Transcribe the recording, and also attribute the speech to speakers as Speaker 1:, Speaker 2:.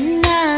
Speaker 1: ನನ್ನ